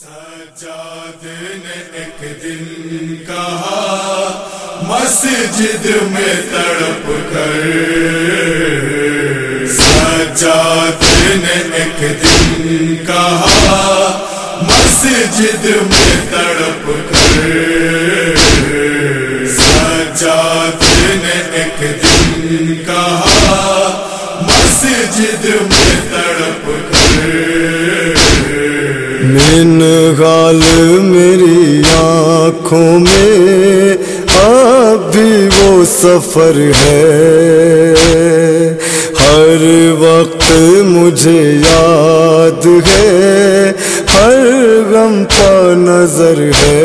سجاد نے ایک دن کہا، مسجد میں تڑپ کر۔ سجاد نے ایک دن کہا، مسجد میں تڑپ کر۔ سجاد نے ایک دن کہا، مسجد میں تڑپ کر۔ من غال میری آنکھوں میں اب بھی وہ سفر ہے۔ ہر وقت مجھے یاد ہے، ہر غم پا نظر ہے۔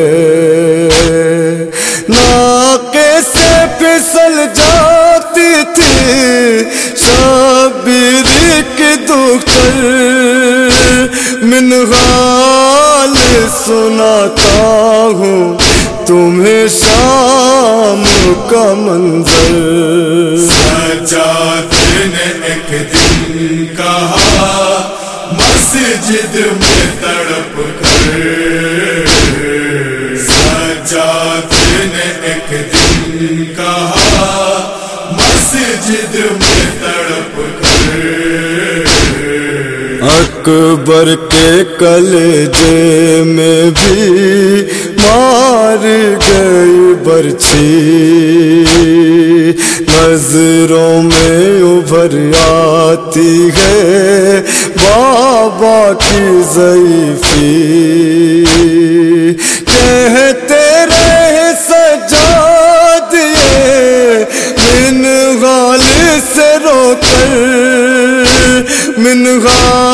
ناکے سے پھسل جاتی تھی شابر کے دکھ من سناتا ہوں تمہیں شام کا منظر۔ سجاد نے ایک دن کہا، مسجد میں تڑپ کر۔ سجاد نے ایک دن کہا، مسجد میں تڑپ کر۔ اکبر کے کلجے میں بھی مار گئی برچھی۔ نظروں میں ابھر آتی ہے بابا کی ضعیفی۔ کہتے رہے سجا دیے من غال سے رو کر من غال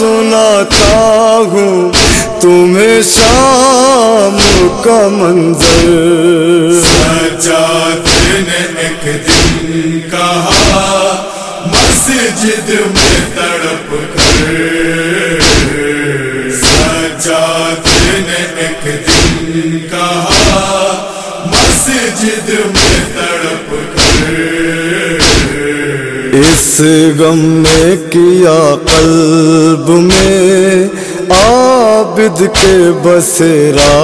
سناتا ہوں تمہیں شام کا منظر۔ سجاد نے ایک دن کہا، مسجد میں تڑپ کر۔ سجاد نے ایک دن کہا، مسجد میں تڑپ کر۔ اس غم میں کیا قلب میں عابد کے بسرا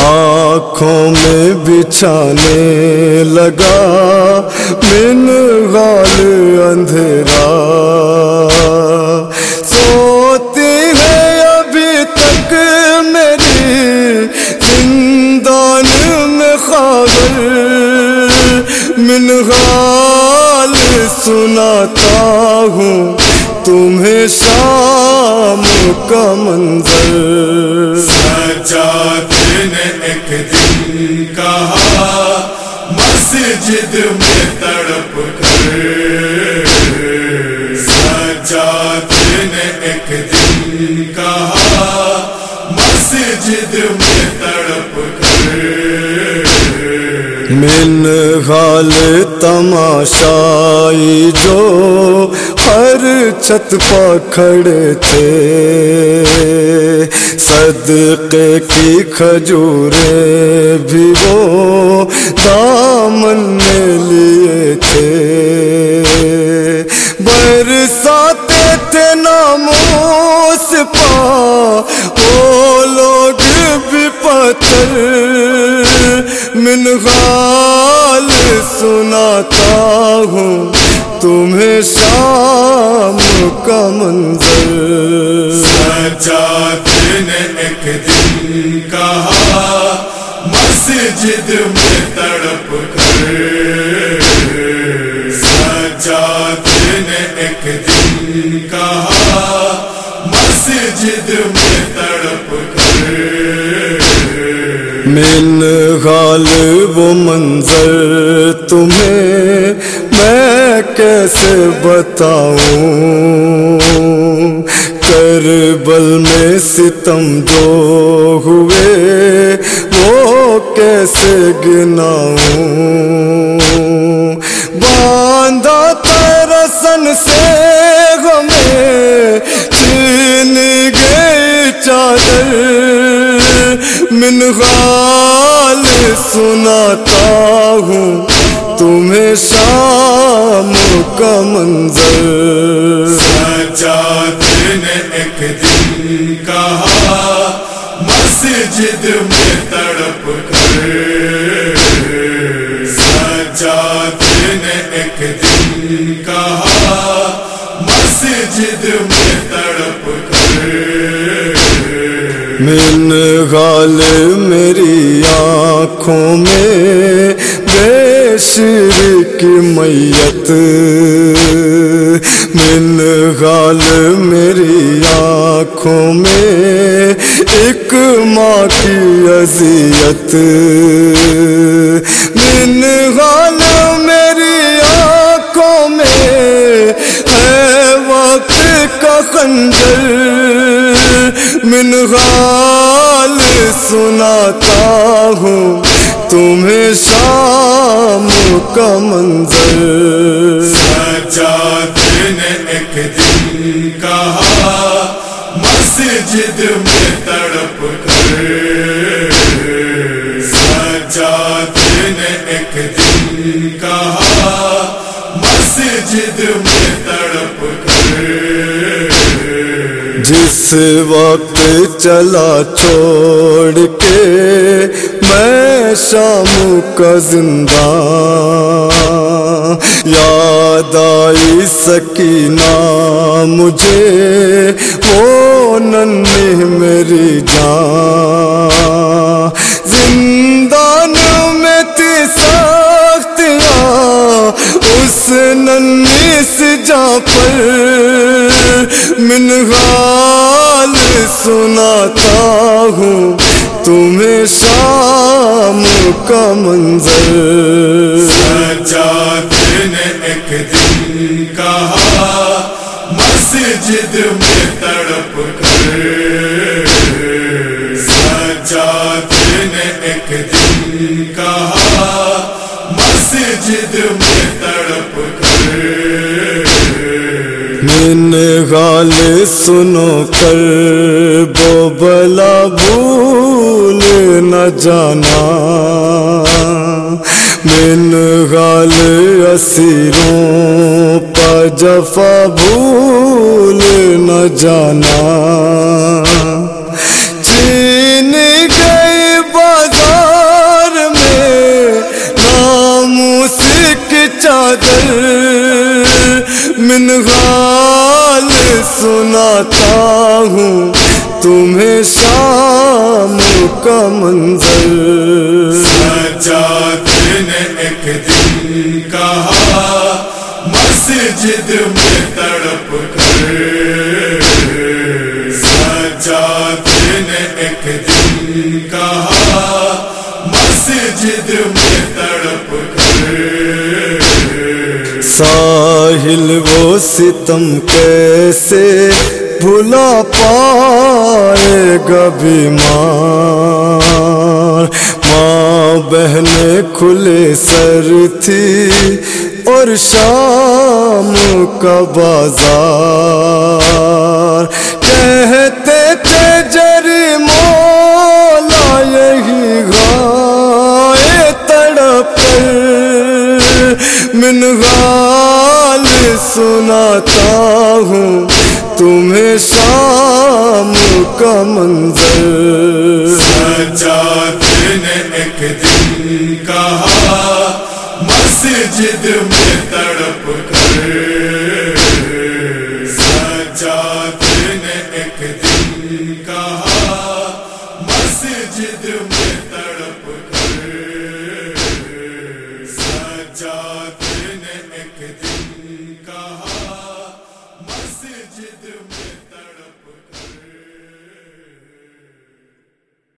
آنکھوں میں بچھانے لگا من غال اندھیرا سوتی ہے ابھی تک میری زندان میں خاگر من غال سناتا ہوں، تمہیں شام کا منظر۔ سجاد نے ایک دن کہا، مسجد میں تڑپ کر۔ سجاد نے ایک دن کہا، مسجد میں تڑپ کر۔ من غال تماشائی جو ہر چھت پا کھڑے تھے صدقے کی کھجورے بھی وہ دامن میں لیے تھے برساتے تھے ناموس پا، وہ لوگ بھی پتھر من غال ہوں تمہیں شام کا منظر سجاد نے ایک دن کہا، مسجد میں تڑپ کر۔ سجاد نے ایک دن کہا، مسجد میں تڑپ کر۔ من غال وہ منظر تمہیں میں کیسے بتاؤں؟ کربل میں ستم جو ہوئے وہ کیسے گناؤں؟ باندھا ترسن سے ہمیں چھین گئی چادر من غال سناتا ہوں تمہیں شام کا منظر سجاد نے ایک دن کہا مسجد میں تڑپ کر۔ سجاد نے ایک دن کہا مسجد میں من غال میری آنکھوں میں بے کی میت۔ من غال میری آنکھوں میں ایک ماں کی اذیت۔ من غال میری آنکھوں میں ہے وقت کا خنجر۔ من غال سناتا ہوں، تمہیں شام کا منظر۔ سجاد نے ایک دن کہا، مسجد میں تڑپ کر۔ سجاد نے ایک دن کہا، مسجد میں جس وقت چلا چھوڑ کے میں شام کا زندہ یاد آئی سکینہ مجھے وہ ننھی میری جان زندان میں تھی سختیاں اس ننھی سے جا پر من غال سناتا ہوں تمہیں شام کا منظر۔ سجاد نے ایک دن کہا، مسجد میں تڑپ کر۔ سجاد نے ایک دن کہا، مسجد میں تڑپ کر۔ غال سنو، کر بو بلا بھول نہ جانا۔ من غال اسیروں پا جفا بھول نہ جانا۔ چین گئی بازار میں ناموس چادر۔ من غال سناتا ہوں تمہیں شام کا منظر۔ سجاد نے ایک دن کہا، مسجد میں تڑپ کر۔ سجاد نے ایک دن کہا، مسجد میں ساحل وہ ستم کیسے بھلا پائے گا بیمار؟ ماں بہن کھلے سر تھی اور شام کا بازار۔ کہتے من غال سناتا ہوں تمہیں شام کا منظر سجاد نے ایک دن کہا، مسجد میں تڑپ کر۔ سجاد نے ایک دن کہا، مسجد میں